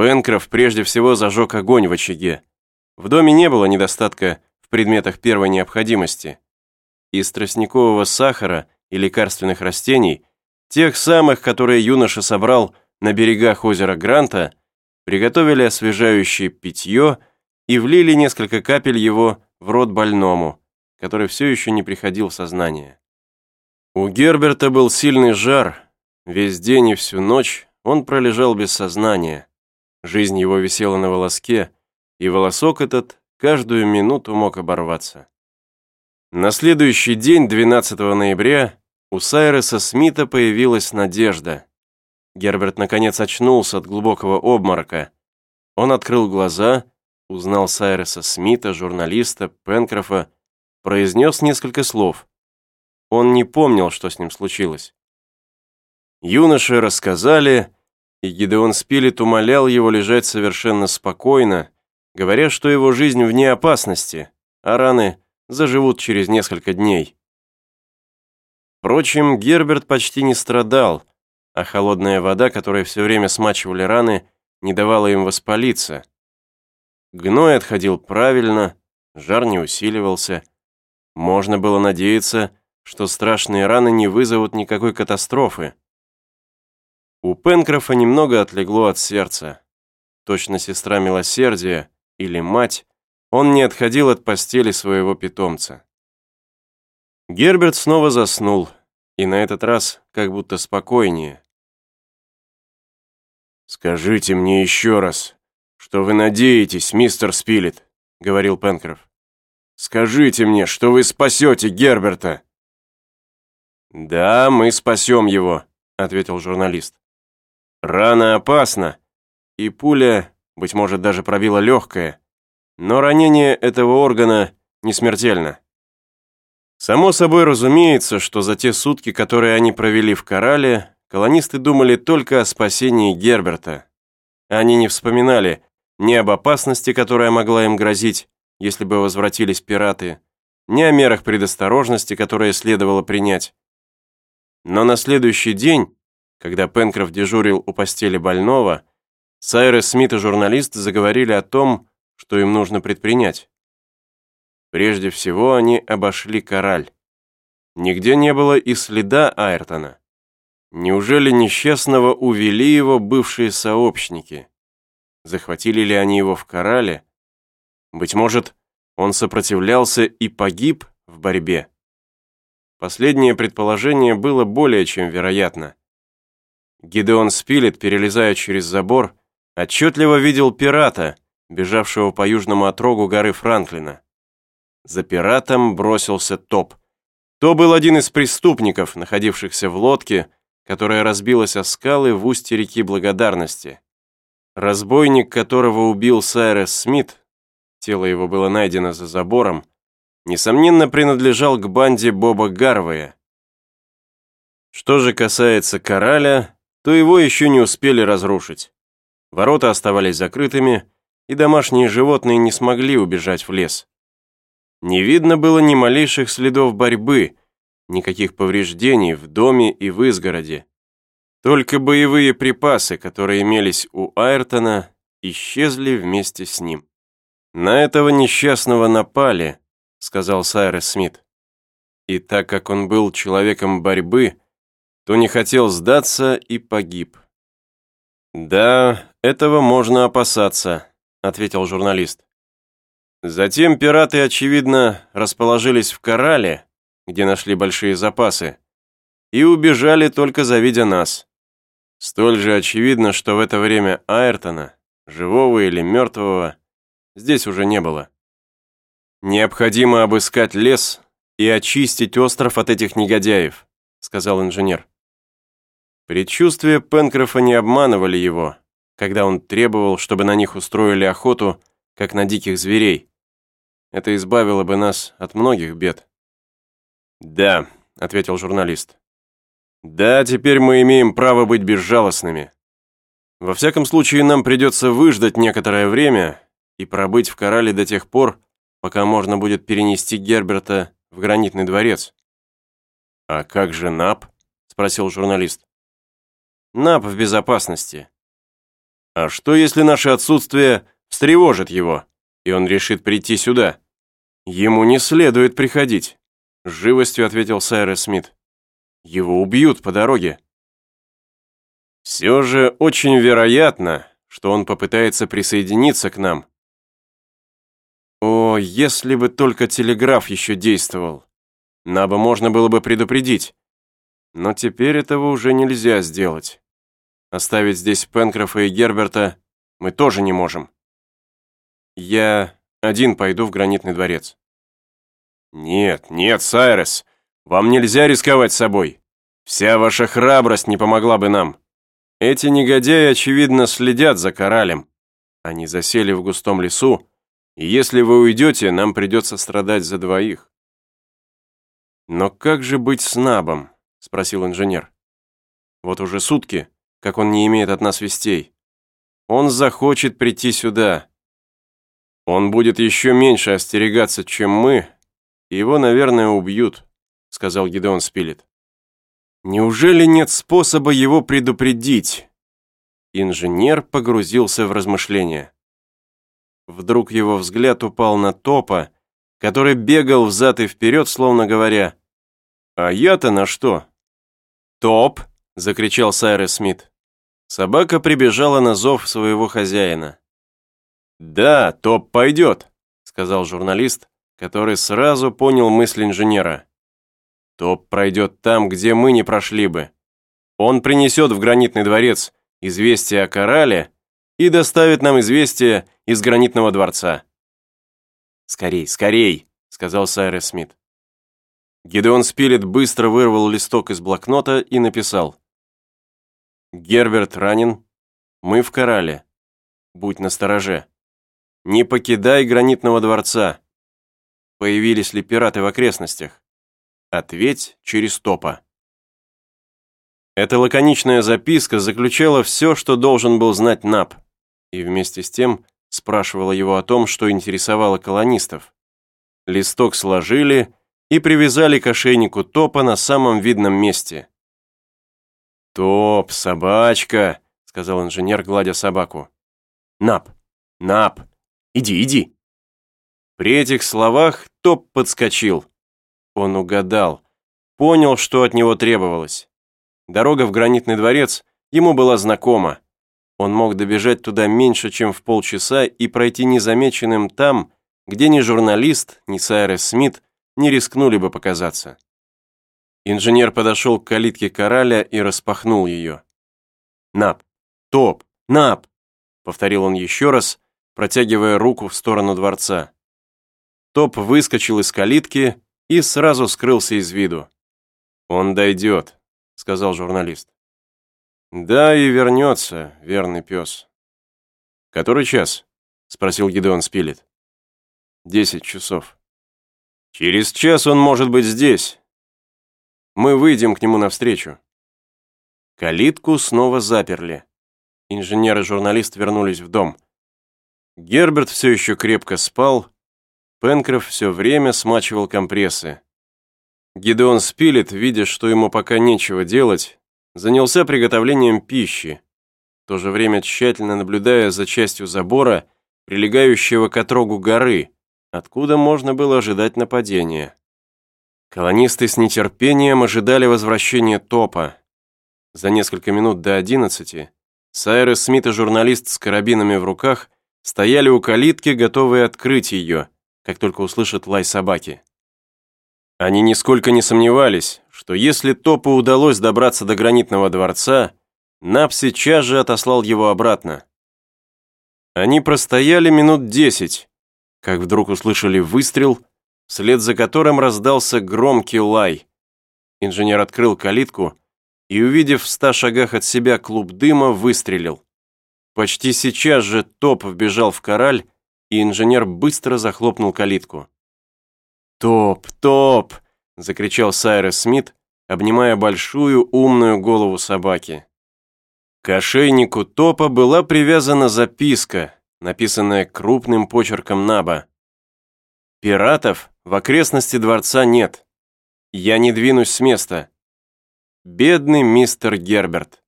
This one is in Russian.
Пенкроф прежде всего зажег огонь в очаге. В доме не было недостатка в предметах первой необходимости. Из тростникового сахара и лекарственных растений, тех самых, которые юноша собрал на берегах озера Гранта, приготовили освежающее питье и влили несколько капель его в рот больному, который все еще не приходил в сознание. У Герберта был сильный жар. Весь день и всю ночь он пролежал без сознания. Жизнь его висела на волоске, и волосок этот каждую минуту мог оборваться. На следующий день, 12 ноября, у Сайреса Смита появилась надежда. Герберт наконец очнулся от глубокого обморока. Он открыл глаза, узнал Сайреса Смита, журналиста, Пенкрофа, произнес несколько слов. Он не помнил, что с ним случилось. Юноши рассказали, и Гидеон Спилет умолял его лежать совершенно спокойно, говоря, что его жизнь вне опасности, а раны заживут через несколько дней. Впрочем, Герберт почти не страдал, а холодная вода, которая все время смачивали раны, не давала им воспалиться. Гной отходил правильно, жар не усиливался. Можно было надеяться, что страшные раны не вызовут никакой катастрофы. У Пенкрофа немного отлегло от сердца. Точно сестра милосердия или мать, он не отходил от постели своего питомца. Герберт снова заснул, и на этот раз как будто спокойнее. «Скажите мне еще раз, что вы надеетесь, мистер Спилет», — говорил Пенкроф. «Скажите мне, что вы спасете Герберта!» «Да, мы спасем его», — ответил журналист. «Рана опасна, и пуля, быть может, даже пробила легкое, но ранение этого органа не смертельно. Само собой разумеется, что за те сутки, которые они провели в Корале, колонисты думали только о спасении Герберта. Они не вспоминали ни об опасности, которая могла им грозить, если бы возвратились пираты, ни о мерах предосторожности, которые следовало принять. Но на следующий день, когда Пенкроф дежурил у постели больного, Сайрес Смит и журналист заговорили о том, что им нужно предпринять. Прежде всего они обошли кораль. Нигде не было и следа Айртона. Неужели несчастного увели его бывшие сообщники? Захватили ли они его в корале? Быть может, он сопротивлялся и погиб в борьбе? Последнее предположение было более чем вероятно. Гидеон Спилет, перелезая через забор, отчетливо видел пирата, бежавшего по южному отрогу горы Франклина. За пиратом бросился Топ. То был один из преступников, находившихся в лодке, которая разбилась о скалы в устье реки Благодарности. Разбойник, которого убил Сайрес Смит, тело его было найдено за забором, несомненно, принадлежал к банде Боба Гарвея. Что же касается Кораля, то его еще не успели разрушить. Ворота оставались закрытыми, и домашние животные не смогли убежать в лес. Не видно было ни малейших следов борьбы, никаких повреждений в доме и в изгороде. Только боевые припасы, которые имелись у Айртона, исчезли вместе с ним. На этого несчастного напали, сказал Сайрес Смит. И так как он был человеком борьбы, то не хотел сдаться и погиб. «Да, этого можно опасаться», — ответил журналист. Затем пираты, очевидно, расположились в Корале, где нашли большие запасы, и убежали, только завидя нас. Столь же очевидно, что в это время Айртона, живого или мертвого, здесь уже не было. «Необходимо обыскать лес и очистить остров от этих негодяев», сказал инженер. Предчувствия Пенкрофа не обманывали его, когда он требовал, чтобы на них устроили охоту, как на диких зверей. Это избавило бы нас от многих бед. «Да», — ответил журналист. «Да, теперь мы имеем право быть безжалостными. Во всяком случае, нам придется выждать некоторое время и пробыть в Корале до тех пор, пока можно будет перенести Герберта в гранитный дворец». «А как же Нап?» — спросил журналист. «Нап в безопасности. А что, если наше отсутствие встревожит его, и он решит прийти сюда? Ему не следует приходить, с живостью ответил Сайрес Смит. Его убьют по дороге. Все же очень вероятно, что он попытается присоединиться к нам. О, если бы только телеграф еще действовал. Наба можно было бы предупредить. Но теперь этого уже нельзя сделать. Оставить здесь Пенкрофа и Герберта мы тоже не можем. Я один пойду в гранитный дворец. Нет, нет, Сайрес, вам нельзя рисковать собой. Вся ваша храбрость не помогла бы нам. Эти негодяи, очевидно, следят за коралем. Они засели в густом лесу, и если вы уйдете, нам придется страдать за двоих. Но как же быть с Набом? Спросил инженер. Вот уже сутки, как он не имеет от нас вестей. Он захочет прийти сюда. Он будет еще меньше остерегаться, чем мы, и его, наверное, убьют, сказал Гидеон Спилет. Неужели нет способа его предупредить? Инженер погрузился в размышления. Вдруг его взгляд упал на Топа, который бегал взад и вперед, словно говоря, «А я-то на что?» «Топ!» — закричал Сайрес Смит. Собака прибежала на зов своего хозяина. «Да, Топ пойдет», — сказал журналист, который сразу понял мысль инженера. Топ пройдет там, где мы не прошли бы. Он принесет в гранитный дворец известие о корале и доставит нам известие из гранитного дворца. «Скорей, скорей!» — сказал Сайрес Смит. Гидеон Спилет быстро вырвал листок из блокнота и написал. «Герберт ранен. Мы в корале. Будь настороже. Не покидай гранитного дворца. Появились ли пираты в окрестностях? Ответь через топа. Эта лаконичная записка заключала все, что должен был знать Нап, и вместе с тем спрашивала его о том, что интересовало колонистов. Листок сложили и привязали к ошейнику топа на самом видном месте. «Топ, собачка», — сказал инженер, гладя собаку. «Нап, Нап, иди, иди». При этих словах Топ подскочил. Он угадал, понял, что от него требовалось. Дорога в гранитный дворец ему была знакома. Он мог добежать туда меньше, чем в полчаса и пройти незамеченным там, где ни журналист, ни Сайрес Смит не рискнули бы показаться. Инженер подошел к калитке кораля и распахнул ее. «Нап! Топ! Нап!» — повторил он еще раз, протягивая руку в сторону дворца. Топ выскочил из калитки и сразу скрылся из виду. «Он дойдет», — сказал журналист. «Да, и вернется, верный пес». «Который час?» — спросил Гидеон Спилет. «Десять часов». «Через час он может быть здесь. Мы выйдем к нему навстречу». Калитку снова заперли. Инженер и журналист вернулись в дом. Герберт все еще крепко спал, Пенкроф все время смачивал компрессы. Гидеон Спилет, видя, что ему пока нечего делать, занялся приготовлением пищи, в то же время тщательно наблюдая за частью забора, прилегающего к отрогу горы, откуда можно было ожидать нападения. Колонисты с нетерпением ожидали возвращения топа. За несколько минут до одиннадцати Сайрес Смит и журналист с карабинами в руках стояли у калитки, готовые открыть ее – как только услышат лай собаки. Они нисколько не сомневались, что если Топу удалось добраться до гранитного дворца, Нап сейчас же отослал его обратно. Они простояли минут десять, как вдруг услышали выстрел, вслед за которым раздался громкий лай. Инженер открыл калитку и, увидев в ста шагах от себя клуб дыма, выстрелил. Почти сейчас же Топ вбежал в кораль и инженер быстро захлопнул калитку. «Топ, топ!» – закричал Сайрес Смит, обнимая большую умную голову собаки. К ошейнику топа была привязана записка, написанная крупным почерком Наба. «Пиратов в окрестности дворца нет. Я не двинусь с места. Бедный мистер Герберт».